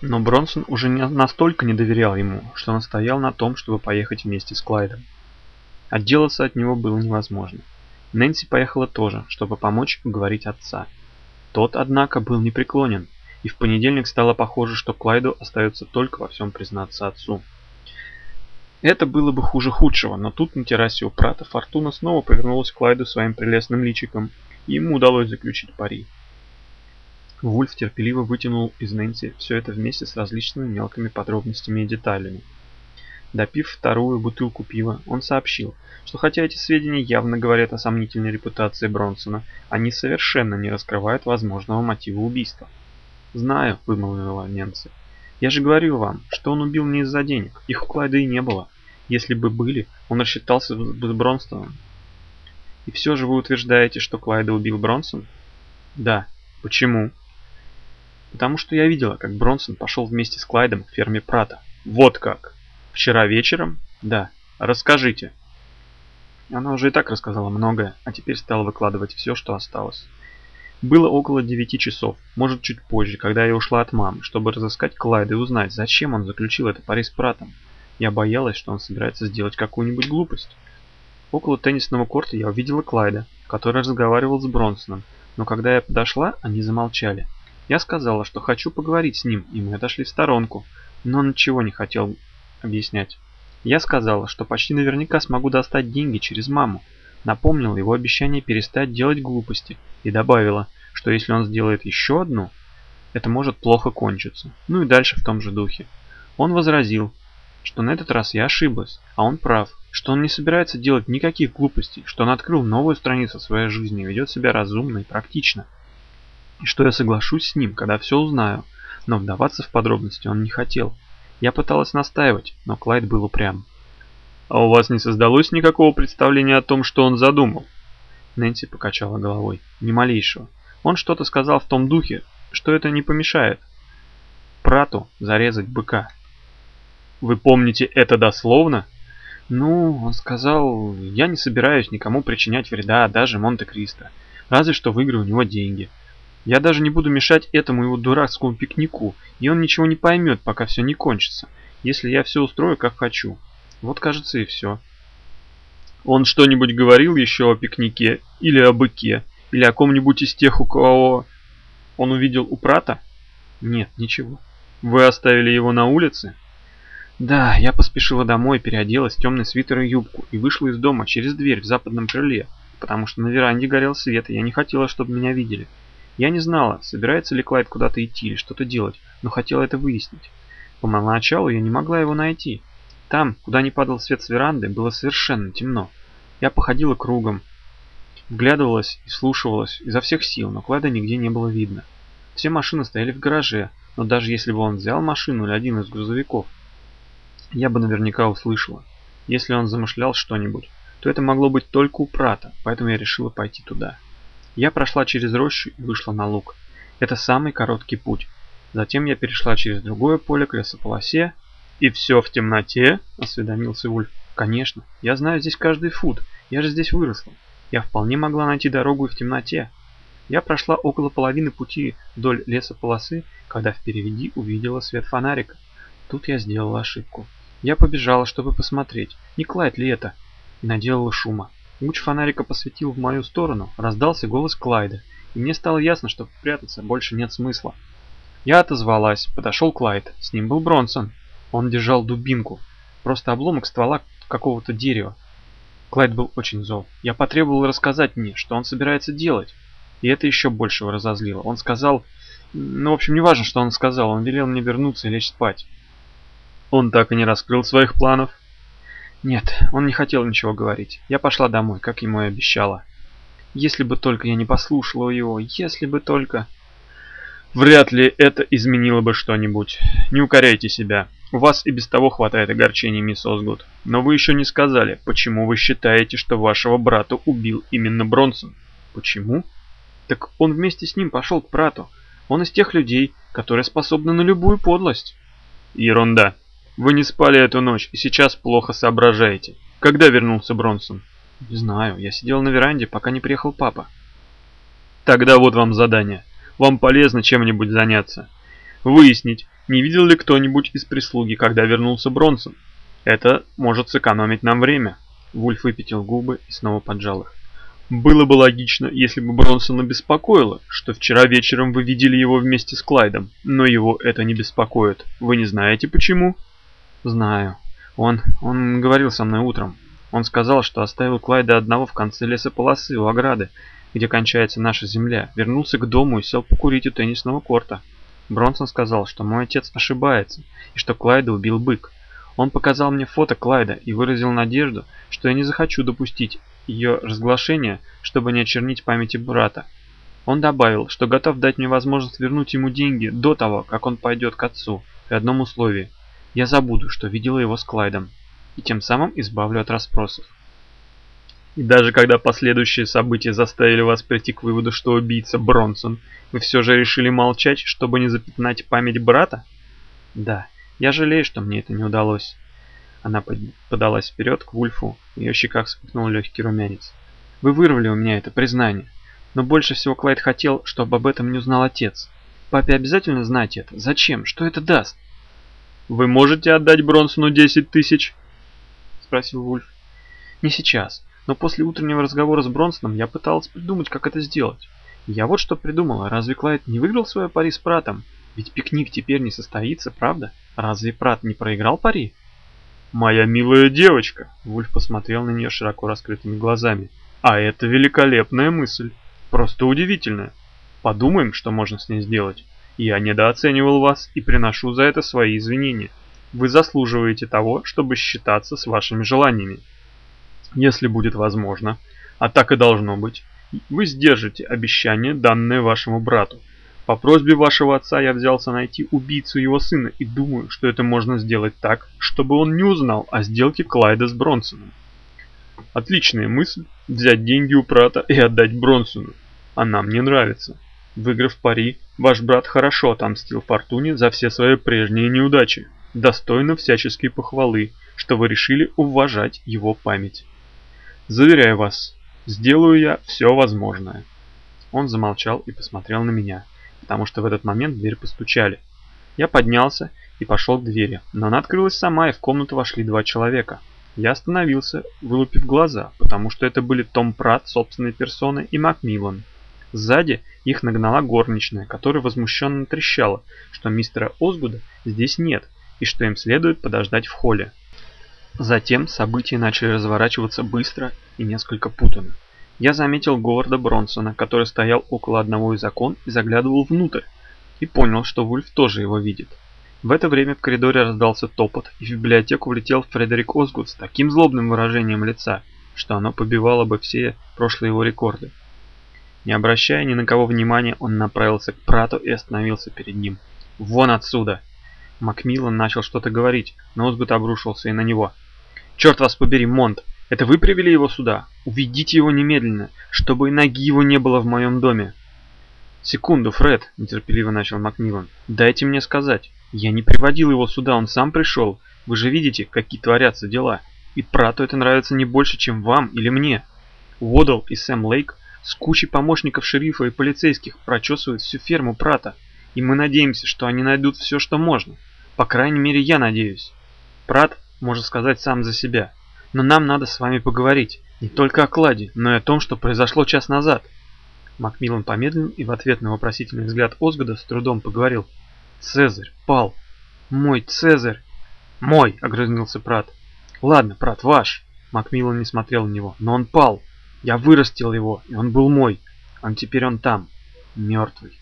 Но Бронсон уже не настолько не доверял ему, что настоял на том, чтобы поехать вместе с Клайдом. Отделаться от него было невозможно. Нэнси поехала тоже, чтобы помочь уговорить отца. Тот, однако, был непреклонен, и в понедельник стало похоже, что Клайду остается только во всем признаться отцу. Это было бы хуже худшего, но тут на террасе у Прата Фортуна снова повернулась к Клайду своим прелестным личиком, и ему удалось заключить пари. Вульф терпеливо вытянул из Нэнси все это вместе с различными мелкими подробностями и деталями. Допив вторую бутылку пива, он сообщил, что хотя эти сведения явно говорят о сомнительной репутации Бронсона, они совершенно не раскрывают возможного мотива убийства. «Знаю», — вымолвила Нэнси. Я же говорил вам, что он убил не из-за денег. Их у Клайда и не было. Если бы были, он рассчитался бы с Бронстоном. И все же вы утверждаете, что Клайда убил Бронсон? Да. Почему? Потому что я видела, как Бронсон пошел вместе с Клайдом к ферме Прата. Вот как. Вчера вечером? Да. Расскажите. Она уже и так рассказала многое, а теперь стала выкладывать все, что осталось. Было около девяти часов, может чуть позже, когда я ушла от мамы, чтобы разыскать Клайда и узнать, зачем он заключил это пари с Пратом. Я боялась, что он собирается сделать какую-нибудь глупость. Около теннисного корта я увидела Клайда, который разговаривал с Бронсоном, но когда я подошла, они замолчали. Я сказала, что хочу поговорить с ним, и мы отошли в сторонку, но он ничего не хотел объяснять. Я сказала, что почти наверняка смогу достать деньги через маму, напомнила его обещание перестать делать глупости и добавила, что если он сделает еще одну, это может плохо кончиться. Ну и дальше в том же духе. Он возразил, что на этот раз я ошиблась, а он прав, что он не собирается делать никаких глупостей, что он открыл новую страницу своей жизни и ведет себя разумно и практично. И что я соглашусь с ним, когда все узнаю, но вдаваться в подробности он не хотел. Я пыталась настаивать, но Клайд был упрям. А у вас не создалось никакого представления о том, что он задумал? Нэнси покачала головой. Ни малейшего. Он что-то сказал в том духе, что это не помешает. Прату зарезать быка. Вы помните это дословно? Ну, он сказал, я не собираюсь никому причинять вреда, даже Монте-Кристо. Разве что выиграю у него деньги. Я даже не буду мешать этому его дурацкому пикнику, и он ничего не поймет, пока все не кончится, если я все устрою как хочу. Вот, кажется, и все. Он что-нибудь говорил еще о пикнике, или о быке, или о ком-нибудь из тех, у кого он увидел у Прата? Нет, ничего. Вы оставили его на улице? Да, я поспешила домой, переоделась в темный свитер и юбку и вышла из дома через дверь в западном крыле, потому что на веранде горел свет, и я не хотела, чтобы меня видели. Я не знала, собирается ли Клайд куда-то идти или что-то делать, но хотела это выяснить. Поначалу я не могла его найти. Там, куда не падал свет с веранды, было совершенно темно. Я походила кругом, вглядывалась и слушалась изо всех сил, но Клайда нигде не было видно. Все машины стояли в гараже, но даже если бы он взял машину или один из грузовиков, я бы наверняка услышала. Если он замышлял что-нибудь, то это могло быть только у Прата, поэтому я решила пойти туда. Я прошла через рощу и вышла на луг. Это самый короткий путь. Затем я перешла через другое поле к лесополосе «И все в темноте?» – осведомился Вульф. «Конечно. Я знаю здесь каждый фут. Я же здесь выросла. Я вполне могла найти дорогу и в темноте. Я прошла около половины пути вдоль лесополосы, когда впереди увидела свет фонарика. Тут я сделала ошибку. Я побежала, чтобы посмотреть, не Клайд ли это, и наделала шума. Луч фонарика посветил в мою сторону, раздался голос Клайда, и мне стало ясно, что прятаться больше нет смысла. Я отозвалась, подошел Клайд, с ним был Бронсон. Он держал дубинку, просто обломок ствола какого-то дерева. Клайд был очень зол. Я потребовал рассказать мне, что он собирается делать. И это еще больше его разозлило. Он сказал... Ну, в общем, не важно, что он сказал. Он велел мне вернуться и лечь спать. Он так и не раскрыл своих планов? Нет, он не хотел ничего говорить. Я пошла домой, как ему и обещала. Если бы только я не послушала его, если бы только... Вряд ли это изменило бы что-нибудь. Не укоряйте себя. У вас и без того хватает огорчений, мисс Озгуд. Но вы еще не сказали, почему вы считаете, что вашего брата убил именно Бронсон. Почему? Так он вместе с ним пошел к брату. Он из тех людей, которые способны на любую подлость. Ерунда. Вы не спали эту ночь и сейчас плохо соображаете. Когда вернулся Бронсон? Не знаю, я сидел на веранде, пока не приехал папа. Тогда вот вам задание. Вам полезно чем-нибудь заняться. Выяснить, Не видел ли кто-нибудь из прислуги, когда вернулся Бронсон? Это может сэкономить нам время. Вульф выпятил губы и снова поджал их. Было бы логично, если бы Бронсона беспокоило, что вчера вечером вы видели его вместе с Клайдом, но его это не беспокоит. Вы не знаете почему? Знаю. Он... он говорил со мной утром. Он сказал, что оставил Клайда одного в конце лесополосы у ограды, где кончается наша земля, вернулся к дому и сел покурить у теннисного корта. Бронсон сказал, что мой отец ошибается, и что Клайда убил бык. Он показал мне фото Клайда и выразил надежду, что я не захочу допустить ее разглашения, чтобы не очернить памяти брата. Он добавил, что готов дать мне возможность вернуть ему деньги до того, как он пойдет к отцу, при одном условии. Я забуду, что видела его с Клайдом, и тем самым избавлю от расспросов. И даже когда последующие события заставили вас прийти к выводу, что убийца Бронсон, вы все же решили молчать, чтобы не запятнать память брата? Да, я жалею, что мне это не удалось. Она подалась вперед к Вульфу, в ее щеках вспыхнул легкий румянец. Вы вырвали у меня это признание. Но больше всего Клайд хотел, чтобы об этом не узнал отец. Папе обязательно знать это. Зачем? Что это даст? «Вы можете отдать Бронсону 10 тысяч?» Спросил Вульф. «Не сейчас. Но после утреннего разговора с Бронсоном я пыталась придумать, как это сделать. Я вот что придумала. Разве Клайд не выиграл свое пари с Пратом? Ведь пикник теперь не состоится, правда? Разве Прат не проиграл пари? «Моя милая девочка!» Вульф посмотрел на нее широко раскрытыми глазами. «А это великолепная мысль. Просто удивительная. Подумаем, что можно с ней сделать. Я недооценивал вас и приношу за это свои извинения. Вы заслуживаете того, чтобы считаться с вашими желаниями. Если будет возможно, а так и должно быть, вы сдержите обещание, данное вашему брату. По просьбе вашего отца я взялся найти убийцу его сына и думаю, что это можно сделать так, чтобы он не узнал о сделке Клайда с Бронсоном. Отличная мысль – взять деньги у брата и отдать Бронсону. Она мне нравится. Выиграв пари, ваш брат хорошо отомстил Фортуне за все свои прежние неудачи. Достойно всяческой похвалы, что вы решили уважать его память. Заверяю вас, сделаю я все возможное. Он замолчал и посмотрел на меня, потому что в этот момент дверь постучали. Я поднялся и пошел к двери, но она открылась сама, и в комнату вошли два человека. Я остановился, вылупив глаза, потому что это были Том Пратт собственной персоной и Макмиллан. Сзади их нагнала горничная, которая возмущенно трещала, что мистера Озгуда здесь нет и что им следует подождать в холле. Затем события начали разворачиваться быстро и несколько путанно. Я заметил Говарда Бронсона, который стоял около одного из окон и заглядывал внутрь, и понял, что Вульф тоже его видит. В это время в коридоре раздался топот, и в библиотеку влетел Фредерик Озгуд с таким злобным выражением лица, что оно побивало бы все прошлые его рекорды. Не обращая ни на кого внимания, он направился к Прату и остановился перед ним. «Вон отсюда!» Макмиллан начал что-то говорить, но Озгуд обрушился и на него – Черт вас побери, Монт, это вы привели его сюда? Уведите его немедленно, чтобы и ноги его не было в моем доме. Секунду, Фред, нетерпеливо начал Макмиллан. Дайте мне сказать. Я не приводил его сюда, он сам пришел. Вы же видите, какие творятся дела. И Прату это нравится не больше, чем вам или мне. Уодл и Сэм Лейк с кучей помощников шерифа и полицейских прочесывают всю ферму Прата. И мы надеемся, что они найдут все, что можно. По крайней мере, я надеюсь. Прат может сказать сам за себя. Но нам надо с вами поговорить. Не только о кладе, но и о том, что произошло час назад. Макмиллан помедлил и в ответ на вопросительный взгляд Озгода с трудом поговорил. «Цезарь пал! Мой Цезарь!» «Мой!» — огрызнился Прат. «Ладно, Прат, ваш!» Макмиллан не смотрел на него. «Но он пал! Я вырастил его, и он был мой. А теперь он там, мертвый».